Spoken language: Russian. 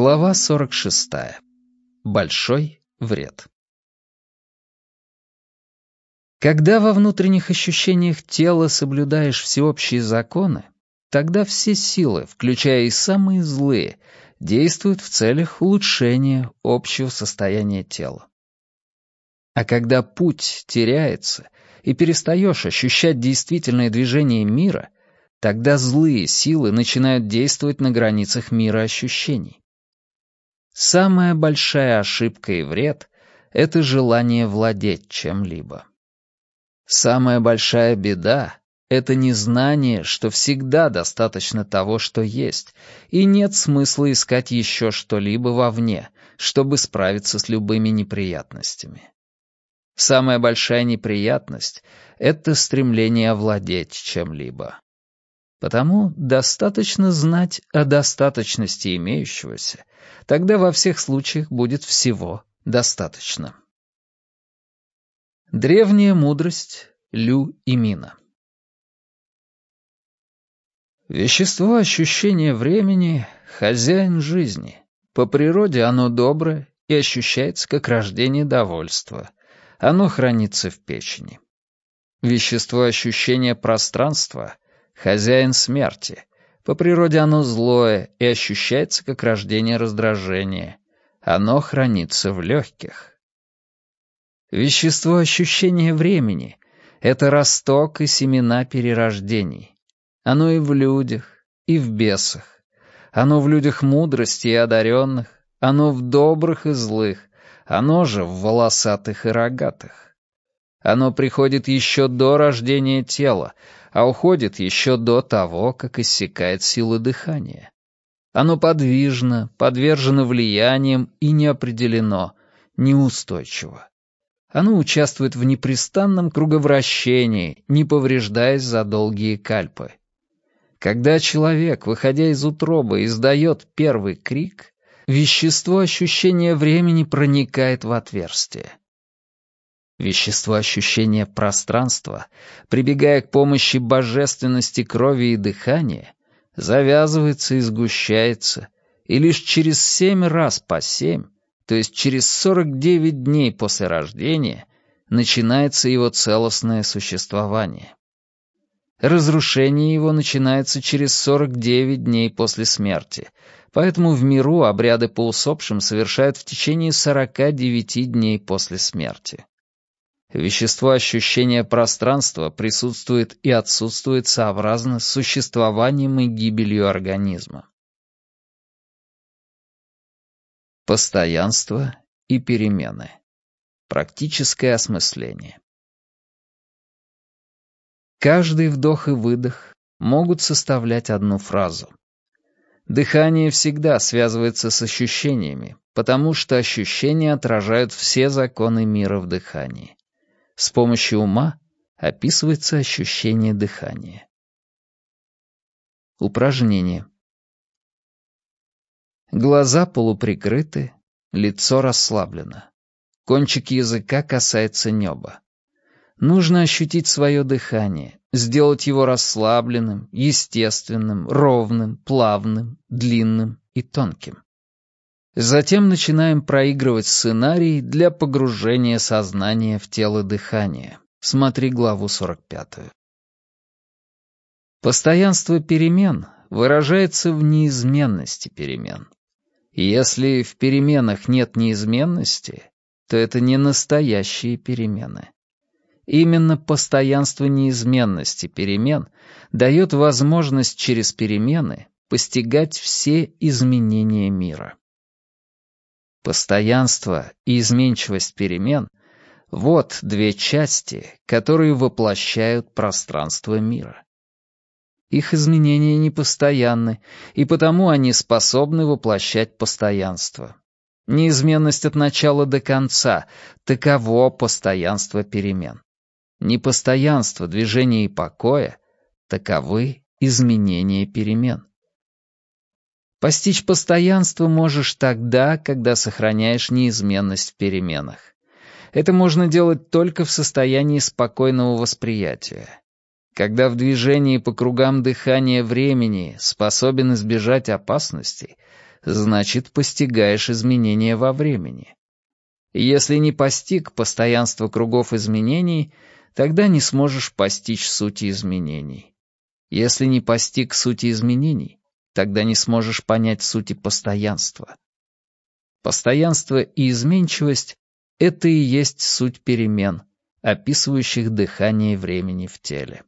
Глава 46. Большой вред. Когда во внутренних ощущениях тела соблюдаешь всеобщие законы, тогда все силы, включая и самые злые, действуют в целях улучшения общего состояния тела. А когда путь теряется и перестаешь ощущать действительное движение мира, тогда злые силы начинают действовать на границах мира ощущений. Самая большая ошибка и вред — это желание владеть чем-либо. Самая большая беда — это незнание, что всегда достаточно того, что есть, и нет смысла искать еще что-либо вовне, чтобы справиться с любыми неприятностями. Самая большая неприятность — это стремление овладеть чем-либо. Потому достаточно знать о достаточности имеющегося, тогда во всех случаях будет всего достаточно. Древняя мудрость Лю и Мина Вещество ощущения времени — хозяин жизни. По природе оно доброе и ощущается как рождение довольства. Оно хранится в печени. Вещество ощущения пространства — Хозяин смерти. По природе оно злое и ощущается как рождение раздражения. Оно хранится в легких. Вещество ощущения времени — это росток и семена перерождений. Оно и в людях, и в бесах. Оно в людях мудрости и одаренных, оно в добрых и злых, оно же в волосатых и рогатых. Оно приходит еще до рождения тела, а уходит еще до того, как иссякает сила дыхания. Оно подвижно, подвержено влияниям и не определено, неустойчиво. Оно участвует в непрестанном круговращении, не повреждаясь за долгие кальпы. Когда человек, выходя из утробы, издает первый крик, вещество ощущения времени проникает в отверстие. Вещество ощущения пространства, прибегая к помощи божественности крови и дыхания, завязывается и сгущается, и лишь через семь раз по семь, то есть через сорок девять дней после рождения, начинается его целостное существование. Разрушение его начинается через сорок девять дней после смерти, поэтому в миру обряды по усопшим совершают в течение сорока девяти дней после смерти. Вещество ощущения пространства присутствует и отсутствует сообразно с существованием и гибелью организма. Постоянство и перемены. Практическое осмысление. Каждый вдох и выдох могут составлять одну фразу. Дыхание всегда связывается с ощущениями, потому что ощущения отражают все законы мира в дыхании. С помощью ума описывается ощущение дыхания. Упражнение. Глаза полуприкрыты, лицо расслаблено. Кончик языка касается неба. Нужно ощутить свое дыхание, сделать его расслабленным, естественным, ровным, плавным, длинным и тонким. Затем начинаем проигрывать сценарий для погружения сознания в тело дыхания. Смотри главу 45. Постоянство перемен выражается в неизменности перемен. если в переменах нет неизменности, то это не настоящие перемены. Именно постоянство неизменности перемен дает возможность через перемены постигать все изменения мира. Постоянство и изменчивость перемен — вот две части, которые воплощают пространство мира. Их изменения непостоянны, и потому они способны воплощать постоянство. Неизменность от начала до конца — таково постоянство перемен. Непостоянство движения и покоя — таковы изменения перемен. Постичь постоянство можешь тогда, когда сохраняешь неизменность в переменах. Это можно делать только в состоянии спокойного восприятия. Когда в движении по кругам дыхания времени способен избежать опасностей, значит, постигаешь изменения во времени. Если не постиг постоянство кругов изменений, тогда не сможешь постичь сути изменений. Если не постиг сути изменений, тогда не сможешь понять сути постоянства. Постоянство и изменчивость — это и есть суть перемен, описывающих дыхание времени в теле.